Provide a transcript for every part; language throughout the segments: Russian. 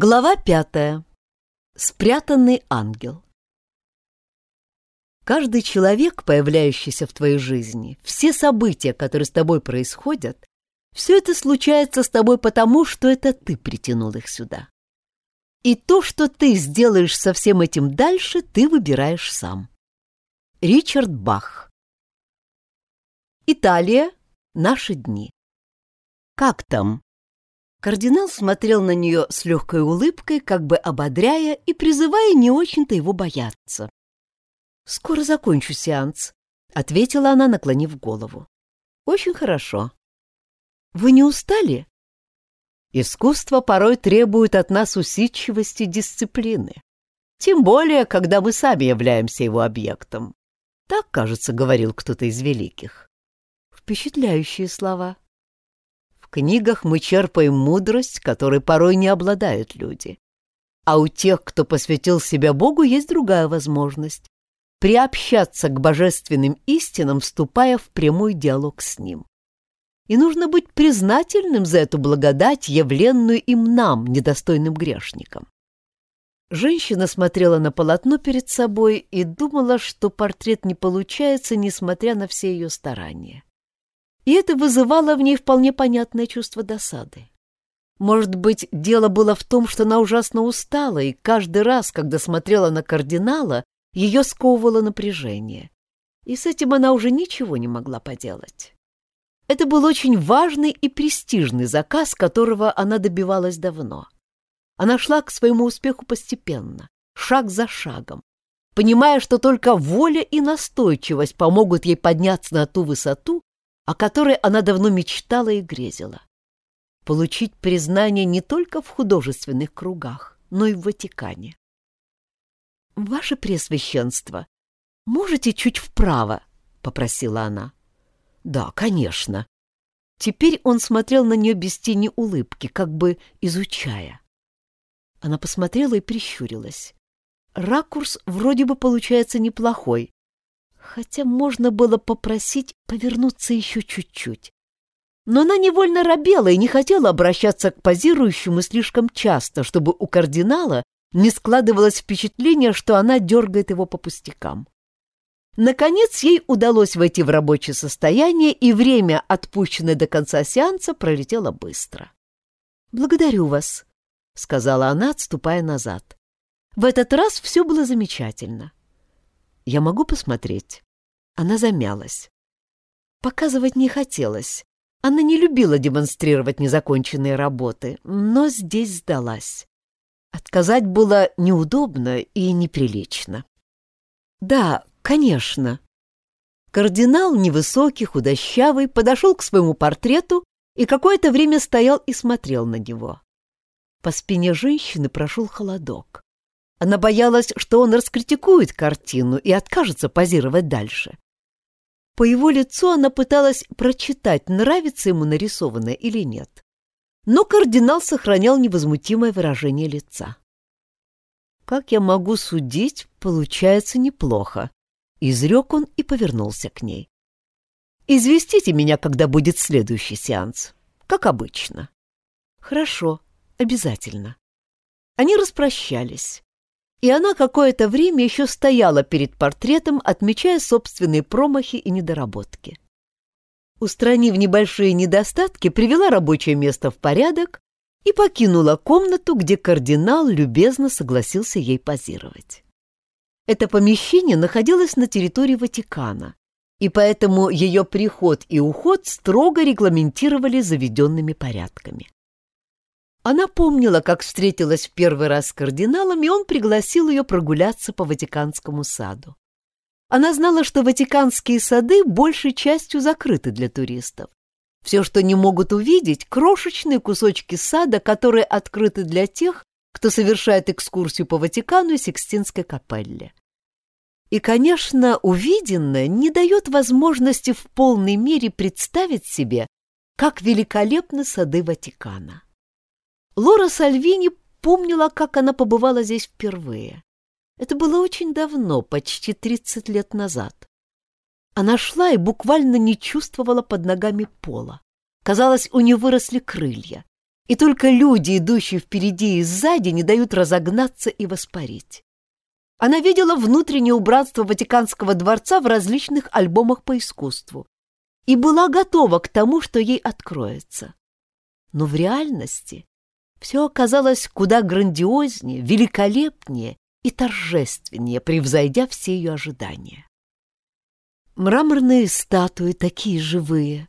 Глава пятая. Спрятанный ангел. Каждый человек, появляющийся в твоей жизни, все события, которые с тобой происходят, все это случается с тобой потому, что это ты притянул их сюда. И то, что ты сделаешь со всем этим дальше, ты выбираешь сам. Ричард Бах. Италия. Наши дни. Как там? Кардинал смотрел на нее с легкой улыбкой, как бы ободряя и призывая не очень-то его бояться. «Скоро закончу сеанс», — ответила она, наклонив голову. «Очень хорошо. Вы не устали?» «Искусство порой требует от нас усидчивости и дисциплины. Тем более, когда мы сами являемся его объектом. Так, кажется, говорил кто-то из великих. Впечатляющие слова. В книгах мы черпаем мудрость, которой порой не обладают люди. А у тех, кто посвятил себя Богу, есть другая возможность — приобщаться к божественным истинам, вступая в прямой диалог с Ним. И нужно быть признательным за эту благодать, явленную им нам, недостойным грешникам. Женщина смотрела на полотно перед собой и думала, что портрет не получается, несмотря на все ее старания и это вызывало в ней вполне понятное чувство досады. Может быть, дело было в том, что она ужасно устала, и каждый раз, когда смотрела на кардинала, ее сковывало напряжение. И с этим она уже ничего не могла поделать. Это был очень важный и престижный заказ, которого она добивалась давно. Она шла к своему успеху постепенно, шаг за шагом, понимая, что только воля и настойчивость помогут ей подняться на ту высоту, о которой она давно мечтала и грезила. Получить признание не только в художественных кругах, но и в Ватикане. «Ваше Преосвященство, можете чуть вправо?» — попросила она. «Да, конечно». Теперь он смотрел на нее без тени улыбки, как бы изучая. Она посмотрела и прищурилась. Ракурс вроде бы получается неплохой, хотя можно было попросить повернуться еще чуть-чуть. Но она невольно робела и не хотела обращаться к позирующему слишком часто, чтобы у кардинала не складывалось впечатление, что она дергает его по пустякам. Наконец ей удалось войти в рабочее состояние, и время, отпущенное до конца сеанса, пролетело быстро. «Благодарю вас», — сказала она, отступая назад. В этот раз все было замечательно. «Я могу посмотреть?» Она замялась. Показывать не хотелось. Она не любила демонстрировать незаконченные работы, но здесь сдалась. Отказать было неудобно и неприлично. «Да, конечно». Кардинал, невысокий, худощавый, подошел к своему портрету и какое-то время стоял и смотрел на него. По спине женщины прошел холодок. Она боялась, что он раскритикует картину и откажется позировать дальше. По его лицу она пыталась прочитать, нравится ему нарисованное или нет. Но кардинал сохранял невозмутимое выражение лица. «Как я могу судить, получается неплохо», — изрек он и повернулся к ней. «Известите меня, когда будет следующий сеанс, как обычно». «Хорошо, обязательно». Они распрощались и она какое-то время еще стояла перед портретом, отмечая собственные промахи и недоработки. Устранив небольшие недостатки, привела рабочее место в порядок и покинула комнату, где кардинал любезно согласился ей позировать. Это помещение находилось на территории Ватикана, и поэтому ее приход и уход строго регламентировали заведенными порядками. Она помнила, как встретилась в первый раз с кардиналом, и он пригласил ее прогуляться по Ватиканскому саду. Она знала, что Ватиканские сады большей частью закрыты для туристов. Все, что не могут увидеть, крошечные кусочки сада, которые открыты для тех, кто совершает экскурсию по Ватикану и Сикстинской капелле. И, конечно, увиденное не дает возможности в полной мере представить себе, как великолепны сады Ватикана. Лора Сальвини помнила, как она побывала здесь впервые. Это было очень давно, почти 30 лет назад. Она шла и буквально не чувствовала под ногами пола. Казалось, у нее выросли крылья. и только люди, идущие впереди и сзади, не дают разогнаться и воспарить. Она видела внутреннее убранство Ватиканского дворца в различных альбомах по искусству и была готова к тому, что ей откроется. Но в реальности все оказалось куда грандиознее, великолепнее и торжественнее, превзойдя все ее ожидания. Мраморные статуи такие живые,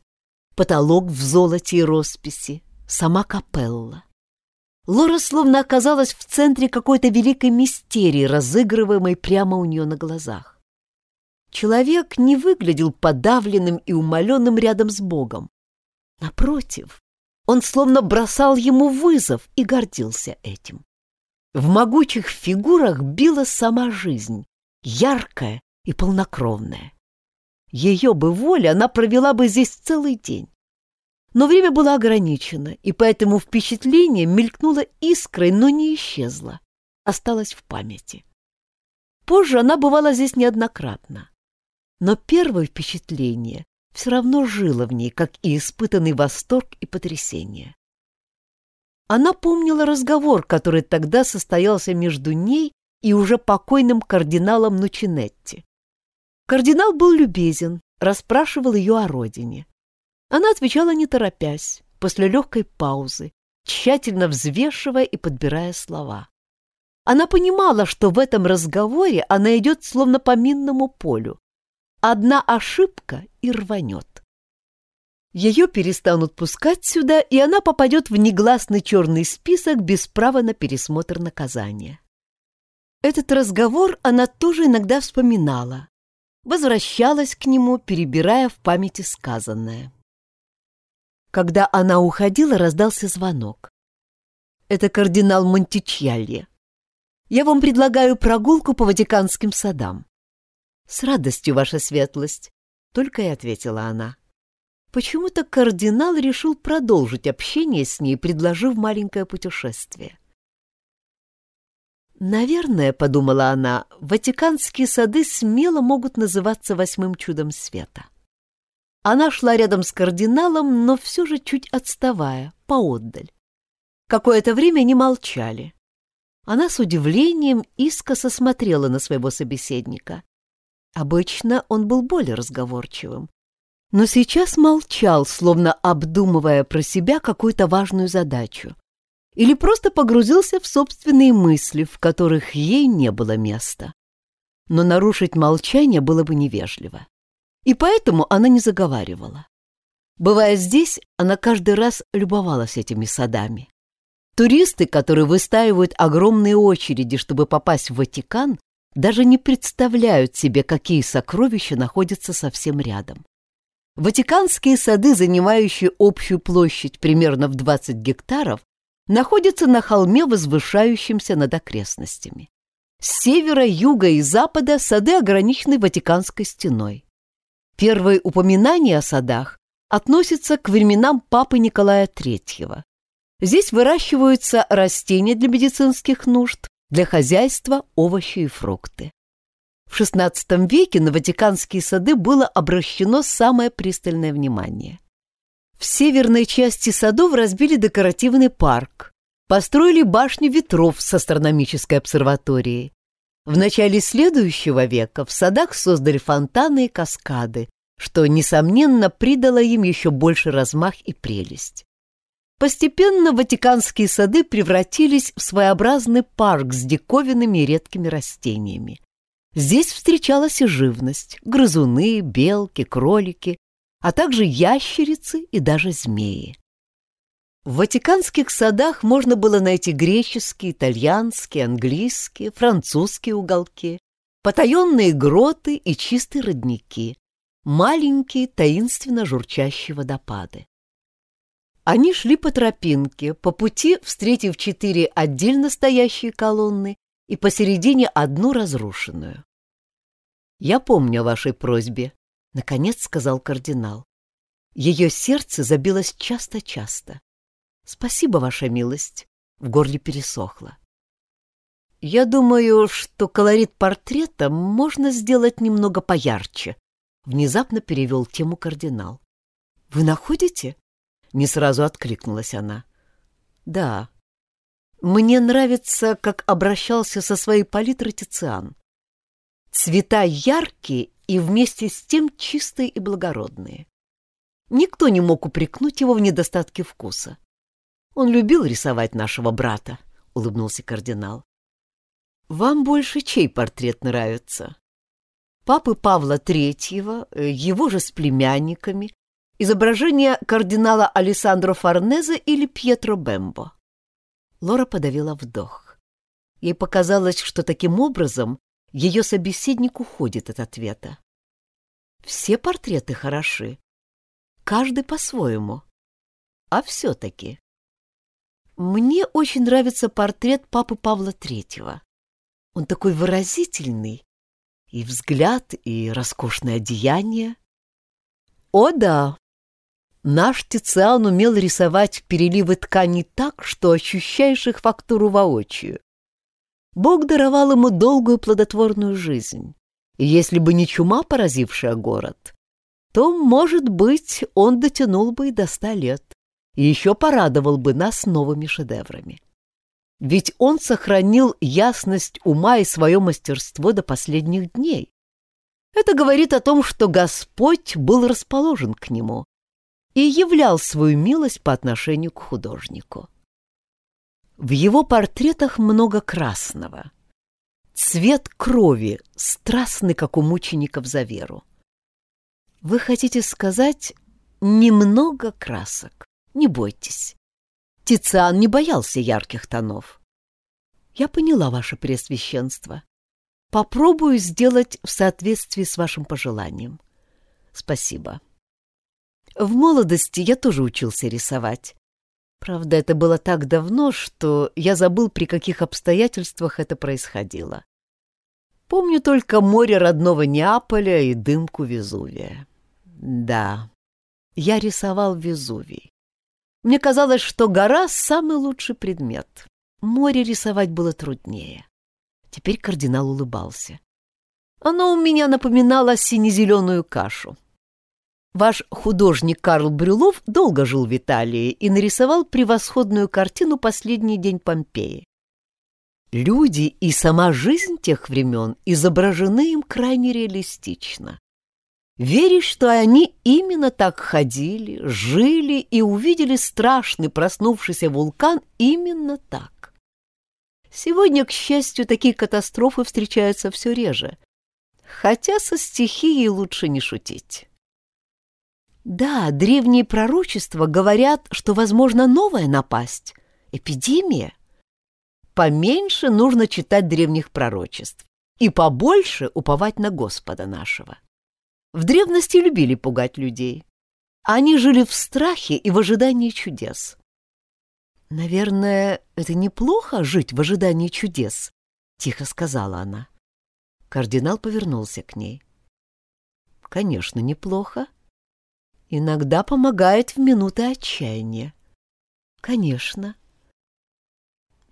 потолок в золоте и росписи, сама капелла. Лора словно оказалась в центре какой-то великой мистерии, разыгрываемой прямо у нее на глазах. Человек не выглядел подавленным и умоленным рядом с Богом. Напротив, он словно бросал ему вызов и гордился этим. В могучих фигурах била сама жизнь, яркая и полнокровная. Ее бы воля, она провела бы здесь целый день. Но время было ограничено, и поэтому впечатление мелькнуло искрой, но не исчезло, осталось в памяти. Позже она бывала здесь неоднократно. Но первое впечатление все равно жило в ней, как и испытанный восторг и потрясение. Она помнила разговор, который тогда состоялся между ней и уже покойным кардиналом Нучинетти. Кардинал был любезен, расспрашивал ее о родине. Она отвечала не торопясь, после легкой паузы, тщательно взвешивая и подбирая слова. Она понимала, что в этом разговоре она идет словно по минному полю. Одна ошибка и рванет. Ее перестанут пускать сюда, и она попадет в негласный черный список без права на пересмотр наказания. Этот разговор она тоже иногда вспоминала, возвращалась к нему, перебирая в памяти сказанное. Когда она уходила, раздался звонок. Это кардинал Монтичьялье. Я вам предлагаю прогулку по Ватиканским садам. С радостью, ваша светлость, только и ответила она. Почему-то кардинал решил продолжить общение с ней, предложив маленькое путешествие. Наверное, подумала она, Ватиканские сады смело могут называться восьмым чудом света. Она шла рядом с кардиналом, но все же чуть отставая, поотдаль. Какое-то время не молчали. Она с удивлением искоса смотрела на своего собеседника. Обычно он был более разговорчивым. Но сейчас молчал, словно обдумывая про себя какую-то важную задачу. Или просто погрузился в собственные мысли, в которых ей не было места. Но нарушить молчание было бы невежливо и поэтому она не заговаривала. Бывая здесь, она каждый раз любовалась этими садами. Туристы, которые выстаивают огромные очереди, чтобы попасть в Ватикан, даже не представляют себе, какие сокровища находятся совсем рядом. Ватиканские сады, занимающие общую площадь примерно в 20 гектаров, находятся на холме, возвышающемся над окрестностями. С севера, юга и запада сады ограничены Ватиканской стеной. Первые упоминания о садах относятся к временам папы Николая III. Здесь выращиваются растения для медицинских нужд, для хозяйства овощи и фрукты. В XVI веке на Ватиканские сады было обращено самое пристальное внимание. В северной части садов разбили декоративный парк, построили башню ветров с астрономической обсерваторией, в начале следующего века в садах создали фонтаны и каскады, что, несомненно, придало им еще больше размах и прелесть. Постепенно Ватиканские сады превратились в своеобразный парк с диковинными и редкими растениями. Здесь встречалась и живность — грызуны, белки, кролики, а также ящерицы и даже змеи. В Ватиканских садах можно было найти греческие, итальянские, английские, французские уголки, потаенные гроты и чистые родники, маленькие таинственно журчащие водопады. Они шли по тропинке, по пути встретив четыре отдельно стоящие колонны и посередине одну разрушенную. «Я помню о вашей просьбе», — наконец сказал кардинал. Ее сердце забилось часто-часто. Спасибо, ваша милость. В горле пересохло. Я думаю, что колорит портрета можно сделать немного поярче. Внезапно перевел тему кардинал. Вы находите? Не сразу откликнулась она. Да, мне нравится, как обращался со своей палитрой Тициан. Цвета яркие и вместе с тем чистые и благородные. Никто не мог упрекнуть его в недостатке вкуса. Он любил рисовать нашего брата, — улыбнулся кардинал. Вам больше чей портрет нравится? Папы Павла Третьего, э, его же с племянниками, изображение кардинала Алессандро Форнезе или Пьетро Бембо? Лора подавила вдох. Ей показалось, что таким образом ее собеседник уходит от ответа. Все портреты хороши, каждый по-своему. А все-таки... Мне очень нравится портрет папы Павла Третьего. Он такой выразительный. И взгляд, и роскошное одеяние. О да! Наш Тициан умел рисовать переливы тканей так, что ощущаешь их фактуру воочию. Бог даровал ему долгую плодотворную жизнь. И если бы не чума, поразившая город, то, может быть, он дотянул бы и до ста лет, и еще порадовал бы нас новыми шедеврами. Ведь он сохранил ясность ума и свое мастерство до последних дней. Это говорит о том, что Господь был расположен к нему и являл свою милость по отношению к художнику. В его портретах много красного. Цвет крови, страстный, как у мучеников за веру. Вы хотите сказать немного красок? Не бойтесь. Тициан не боялся ярких тонов. Я поняла ваше пресвященство. Попробую сделать в соответствии с вашим пожеланием. Спасибо. В молодости я тоже учился рисовать. Правда, это было так давно, что я забыл, при каких обстоятельствах это происходило. Помню только море родного Неаполя и дымку Везувия. Да, я рисовал Везувий. Мне казалось, что гора — самый лучший предмет. Море рисовать было труднее. Теперь кардинал улыбался. Оно у меня напоминало сине-зеленую кашу. Ваш художник Карл Брюлов долго жил в Италии и нарисовал превосходную картину «Последний день Помпеи». Люди и сама жизнь тех времен изображены им крайне реалистично. Веришь, что они именно так ходили, жили и увидели страшный проснувшийся вулкан именно так. Сегодня, к счастью, такие катастрофы встречаются все реже, хотя со стихией лучше не шутить. Да, древние пророчества говорят, что возможно новая напасть, эпидемия. Поменьше нужно читать древних пророчеств и побольше уповать на Господа нашего. В древности любили пугать людей. Они жили в страхе и в ожидании чудес. «Наверное, это неплохо жить в ожидании чудес», — тихо сказала она. Кардинал повернулся к ней. «Конечно, неплохо. Иногда помогает в минуты отчаяния. Конечно.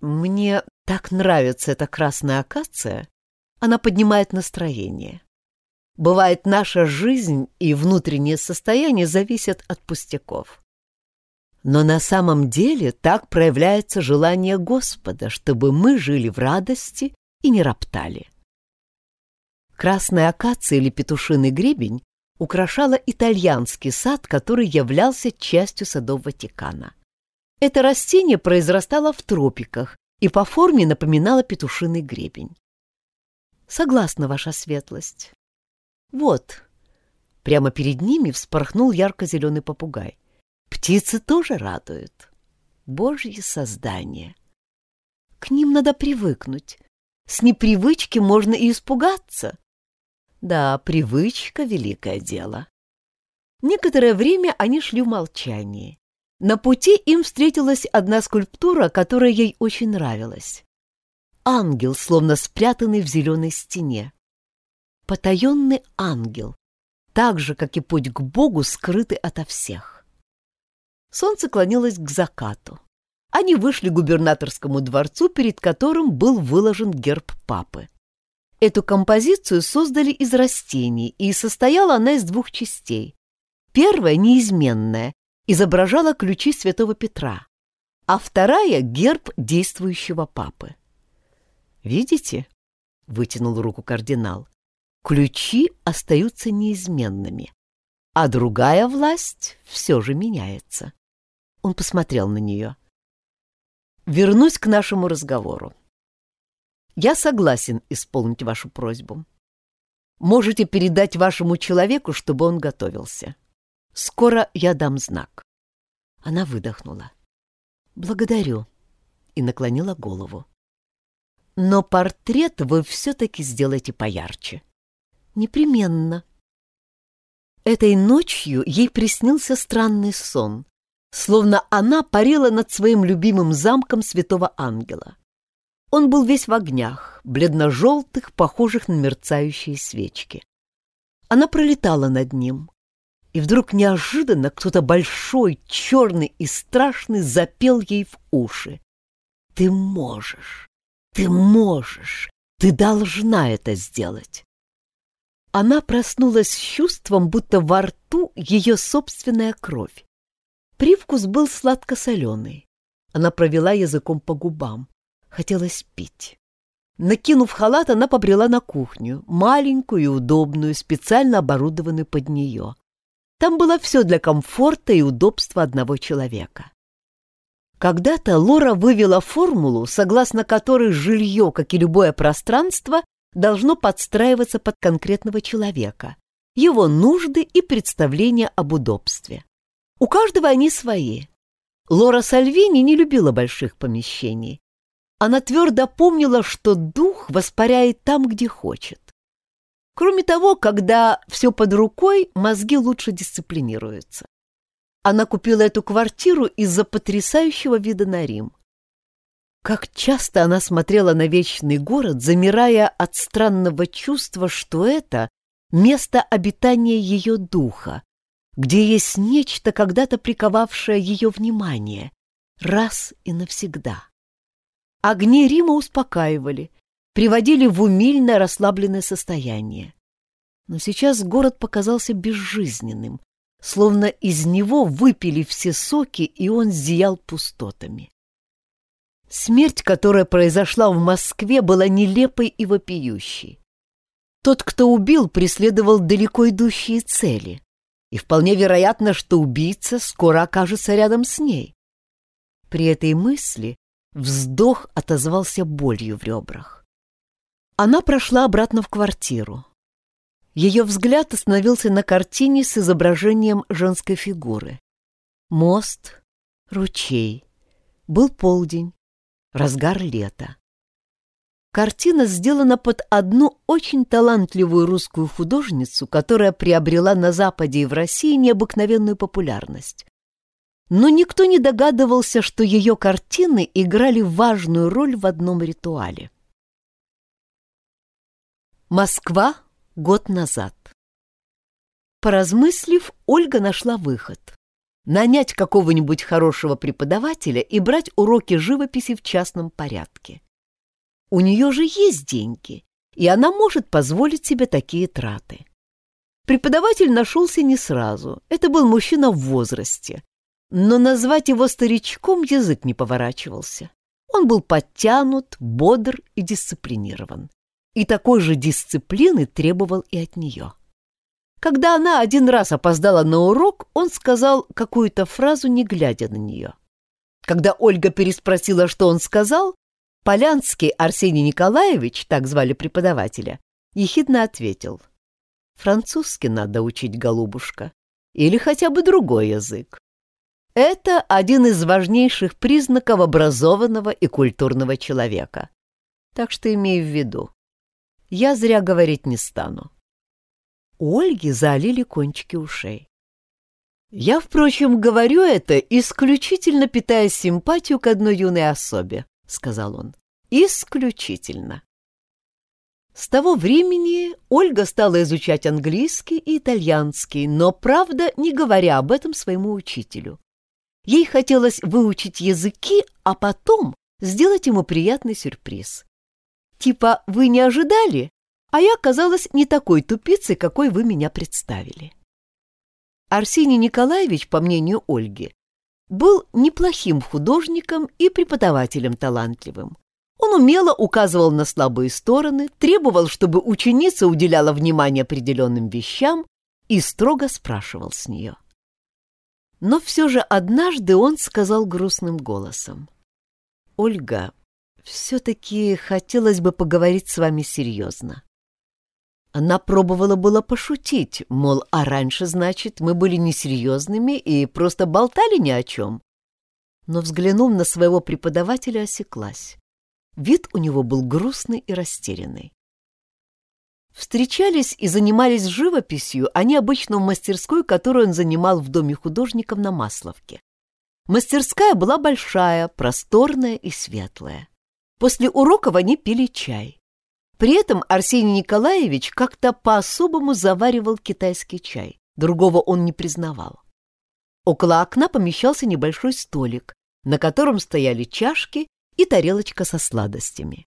Мне так нравится эта красная акация. Она поднимает настроение. Бывает, наша жизнь и внутреннее состояние зависят от пустяков. Но на самом деле так проявляется желание Господа, чтобы мы жили в радости и не роптали. Красная акация или петушиный гребень украшала итальянский сад, который являлся частью садов Ватикана. Это растение произрастало в тропиках и по форме напоминало петушиный гребень. Согласна, ваша светлость. Вот. Прямо перед ними вспорхнул ярко-зеленый попугай. Птицы тоже радуют. Божье создание. К ним надо привыкнуть. С непривычки можно и испугаться. Да, привычка — великое дело. Некоторое время они шли в молчании. На пути им встретилась одна скульптура, которая ей очень нравилась. Ангел, словно спрятанный в зеленой стене потаенный ангел, так же, как и путь к Богу, скрытый ото всех. Солнце клонилось к закату. Они вышли к губернаторскому дворцу, перед которым был выложен герб папы. Эту композицию создали из растений, и состояла она из двух частей. Первая, неизменная, изображала ключи святого Петра, а вторая — герб действующего папы. «Видите?» — вытянул руку кардинал. «Ключи остаются неизменными, а другая власть все же меняется». Он посмотрел на нее. «Вернусь к нашему разговору. Я согласен исполнить вашу просьбу. Можете передать вашему человеку, чтобы он готовился. Скоро я дам знак». Она выдохнула. «Благодарю», и наклонила голову. «Но портрет вы все-таки сделайте поярче». «Непременно». Этой ночью ей приснился странный сон, словно она парила над своим любимым замком святого ангела. Он был весь в огнях, бледно-желтых, похожих на мерцающие свечки. Она пролетала над ним, и вдруг неожиданно кто-то большой, черный и страшный запел ей в уши. «Ты можешь! Ты можешь! Ты должна это сделать!» Она проснулась с чувством, будто во рту ее собственная кровь. Привкус был сладко-соленый. Она провела языком по губам. Хотелось пить. Накинув халат, она побрела на кухню, маленькую и удобную, специально оборудованную под нее. Там было все для комфорта и удобства одного человека. Когда-то Лора вывела формулу, согласно которой жилье, как и любое пространство, должно подстраиваться под конкретного человека, его нужды и представления об удобстве. У каждого они свои. Лора Сальвини не любила больших помещений. Она твердо помнила, что дух воспаряет там, где хочет. Кроме того, когда все под рукой, мозги лучше дисциплинируются. Она купила эту квартиру из-за потрясающего вида на Рим. Как часто она смотрела на вечный город, замирая от странного чувства, что это место обитания ее духа, где есть нечто, когда-то приковавшее ее внимание, раз и навсегда. Огни Рима успокаивали, приводили в умильное расслабленное состояние. Но сейчас город показался безжизненным, словно из него выпили все соки, и он зиял пустотами. Смерть, которая произошла в Москве, была нелепой и вопиющей. Тот, кто убил, преследовал далеко идущие цели, и вполне вероятно, что убийца скоро окажется рядом с ней. При этой мысли вздох отозвался болью в ребрах. Она прошла обратно в квартиру. Ее взгляд остановился на картине с изображением женской фигуры. Мост, ручей. Был полдень, разгар лета. Картина сделана под одну очень талантливую русскую художницу, которая приобрела на Западе и в России необыкновенную популярность. Но никто не догадывался, что ее картины играли важную роль в одном ритуале. Москва год назад. Поразмыслив, Ольга нашла выход. Нанять какого-нибудь хорошего преподавателя и брать уроки живописи в частном порядке. У нее же есть деньги, и она может позволить себе такие траты. Преподаватель нашелся не сразу. Это был мужчина в возрасте. Но назвать его старичком язык не поворачивался. Он был подтянут, бодр и дисциплинирован и такой же дисциплины требовал и от нее. Когда она один раз опоздала на урок, он сказал какую-то фразу, не глядя на нее. Когда Ольга переспросила, что он сказал, Полянский Арсений Николаевич, так звали преподавателя, ехидно ответил. «Французский надо учить, голубушка, или хотя бы другой язык. Это один из важнейших признаков образованного и культурного человека. Так что имей в виду, я зря говорить не стану. У Ольги залили кончики ушей. Я, впрочем, говорю это, исключительно питая симпатию к одной юной особе, — сказал он. Исключительно. С того времени Ольга стала изучать английский и итальянский, но, правда, не говоря об этом своему учителю. Ей хотелось выучить языки, а потом сделать ему приятный сюрприз. Типа «Вы не ожидали?» А я оказалась не такой тупицей, какой вы меня представили. Арсений Николаевич, по мнению Ольги, был неплохим художником и преподавателем талантливым. Он умело указывал на слабые стороны, требовал, чтобы ученица уделяла внимание определенным вещам и строго спрашивал с нее. Но все же однажды он сказал грустным голосом. «Ольга, все-таки хотелось бы поговорить с вами серьезно. Она пробовала было пошутить, мол, а раньше, значит, мы были несерьезными и просто болтали ни о чем. Но, взглянув на своего преподавателя, осеклась. Вид у него был грустный и растерянный. Встречались и занимались живописью они обычно в мастерской, которую он занимал в доме художников на Масловке. Мастерская была большая, просторная и светлая. После уроков они пили чай. При этом Арсений Николаевич как-то по-особому заваривал китайский чай. Другого он не признавал. Около окна помещался небольшой столик, на котором стояли чашки и тарелочка со сладостями.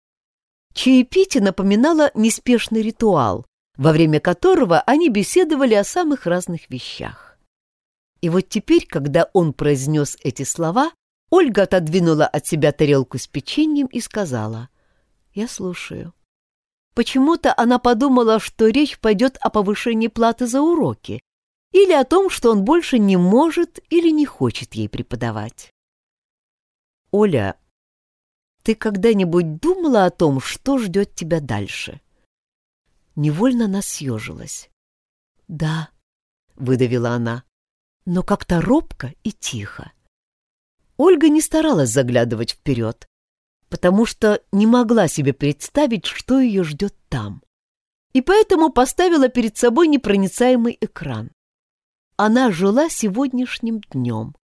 Чаепитие напоминало неспешный ритуал, во время которого они беседовали о самых разных вещах. И вот теперь, когда он произнес эти слова, Ольга отодвинула от себя тарелку с печеньем и сказала «Я слушаю». Почему-то она подумала, что речь пойдет о повышении платы за уроки или о том, что он больше не может или не хочет ей преподавать. «Оля, ты когда-нибудь думала о том, что ждет тебя дальше?» Невольно она съежилась. «Да», — выдавила она, но как-то робко и тихо. Ольга не старалась заглядывать вперед, потому что не могла себе представить, что ее ждет там. И поэтому поставила перед собой непроницаемый экран. Она жила сегодняшним днем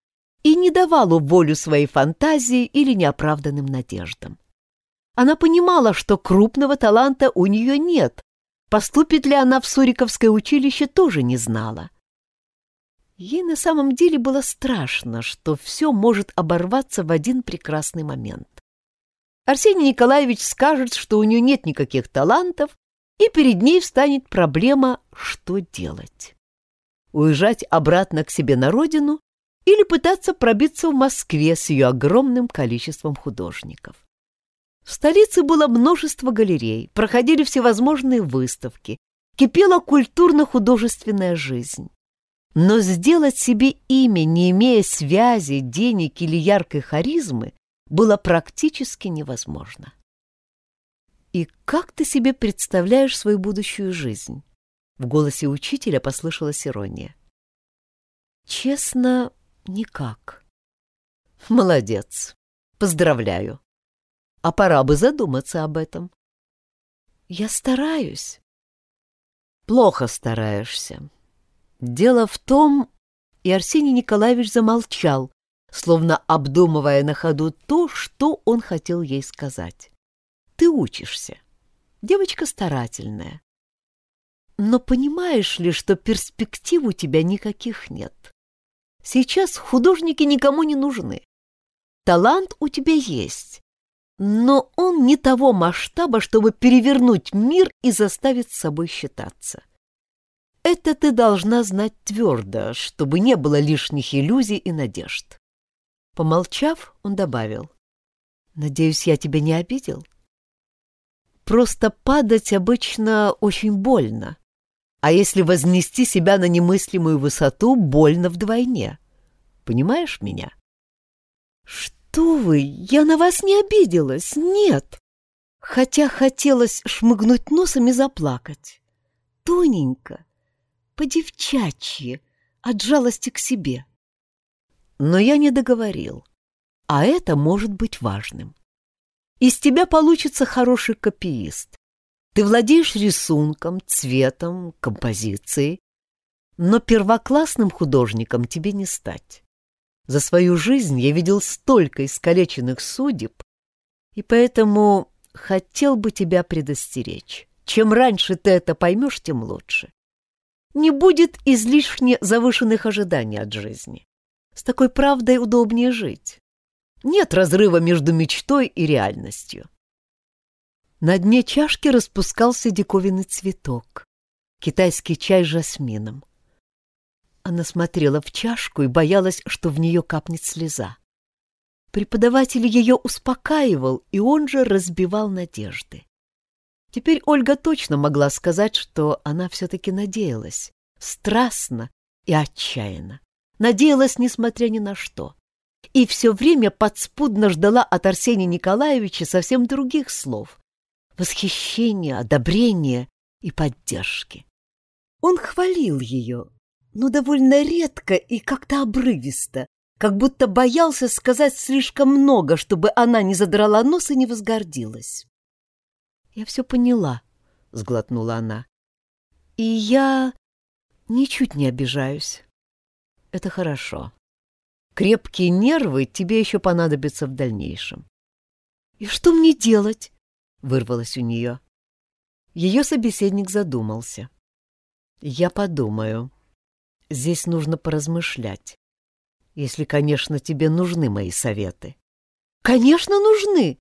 и не давала волю своей фантазии или неоправданным надеждам. Она понимала, что крупного таланта у нее нет, поступит ли она в Суриковское училище, тоже не знала. Ей на самом деле было страшно, что все может оборваться в один прекрасный момент. Арсений Николаевич скажет, что у нее нет никаких талантов, и перед ней встанет проблема, что делать. Уезжать обратно к себе на родину или пытаться пробиться в Москве с ее огромным количеством художников. В столице было множество галерей, проходили всевозможные выставки, кипела культурно-художественная жизнь. Но сделать себе имя, не имея связи, денег или яркой харизмы, было практически невозможно. «И как ты себе представляешь свою будущую жизнь?» В голосе учителя послышалась ирония. «Честно, никак». «Молодец. Поздравляю. А пора бы задуматься об этом». «Я стараюсь». «Плохо стараешься. Дело в том...» И Арсений Николаевич замолчал, словно обдумывая на ходу то, что он хотел ей сказать. «Ты учишься. Девочка старательная. Но понимаешь ли, что перспектив у тебя никаких нет? Сейчас художники никому не нужны. Талант у тебя есть, но он не того масштаба, чтобы перевернуть мир и заставить с собой считаться. Это ты должна знать твердо, чтобы не было лишних иллюзий и надежд. Помолчав, он добавил. «Надеюсь, я тебя не обидел?» «Просто падать обычно очень больно. А если вознести себя на немыслимую высоту, больно вдвойне. Понимаешь меня?» «Что вы? Я на вас не обиделась. Нет!» Хотя хотелось шмыгнуть носом и заплакать. Тоненько, по-девчачьи, от жалости к себе. Но я не договорил. А это может быть важным. Из тебя получится хороший копиист. Ты владеешь рисунком, цветом, композицией, но первоклассным художником тебе не стать. За свою жизнь я видел столько искалеченных судеб, и поэтому хотел бы тебя предостеречь. Чем раньше ты это поймешь, тем лучше. Не будет излишне завышенных ожиданий от жизни. С такой правдой удобнее жить. Нет разрыва между мечтой и реальностью. На дне чашки распускался диковинный цветок. Китайский чай с жасмином. Она смотрела в чашку и боялась, что в нее капнет слеза. Преподаватель ее успокаивал, и он же разбивал надежды. Теперь Ольга точно могла сказать, что она все-таки надеялась, страстно и отчаянно. Надеялась, несмотря ни на что. И все время подспудно ждала от Арсения Николаевича совсем других слов. Восхищения, одобрения и поддержки. Он хвалил ее, но довольно редко и как-то обрывисто, как будто боялся сказать слишком много, чтобы она не задрала нос и не возгордилась. «Я все поняла», — сглотнула она. «И я ничуть не обижаюсь. Это хорошо. Крепкие нервы тебе еще понадобятся в дальнейшем». «И что мне делать?» — вырвалось у нее. Ее собеседник задумался. «Я подумаю. Здесь нужно поразмышлять. Если, конечно, тебе нужны мои советы». «Конечно, нужны!»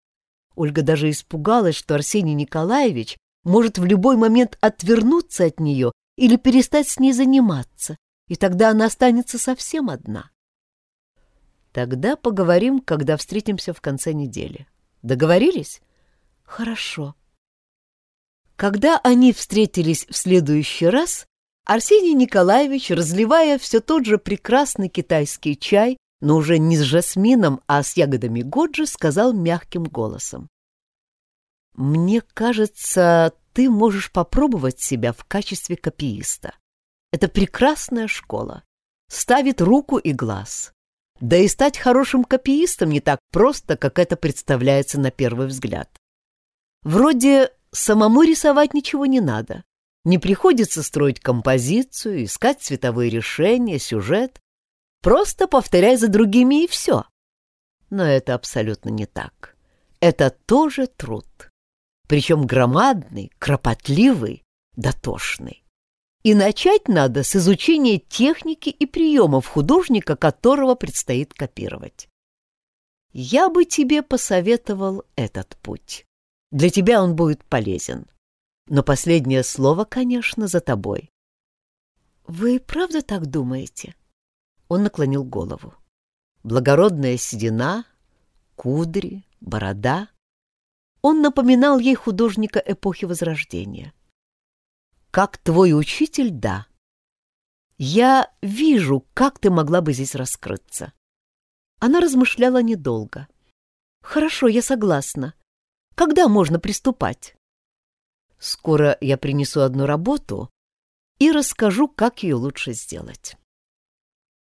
Ольга даже испугалась, что Арсений Николаевич может в любой момент отвернуться от нее или перестать с ней заниматься, и тогда она останется совсем одна. Тогда поговорим, когда встретимся в конце недели. Договорились? Хорошо. Когда они встретились в следующий раз, Арсений Николаевич, разливая все тот же прекрасный китайский чай, но уже не с жасмином, а с ягодами годжи, сказал мягким голосом. «Мне кажется, ты можешь попробовать себя в качестве копииста. Это прекрасная школа. Ставит руку и глаз. Да и стать хорошим копиистом не так просто, как это представляется на первый взгляд. Вроде самому рисовать ничего не надо. Не приходится строить композицию, искать цветовые решения, сюжет. Просто повторяй за другими и все. Но это абсолютно не так. Это тоже труд. Причем громадный, кропотливый, дотошный. И начать надо с изучения техники и приемов художника, которого предстоит копировать. Я бы тебе посоветовал этот путь. Для тебя он будет полезен. Но последнее слово, конечно, за тобой. Вы правда так думаете? Он наклонил голову. Благородная седина, кудри, борода. Он напоминал ей художника эпохи Возрождения. Как твой учитель, да. Я вижу, как ты могла бы здесь раскрыться. Она размышляла недолго. Хорошо, я согласна. Когда можно приступать? Скоро я принесу одну работу и расскажу, как ее лучше сделать.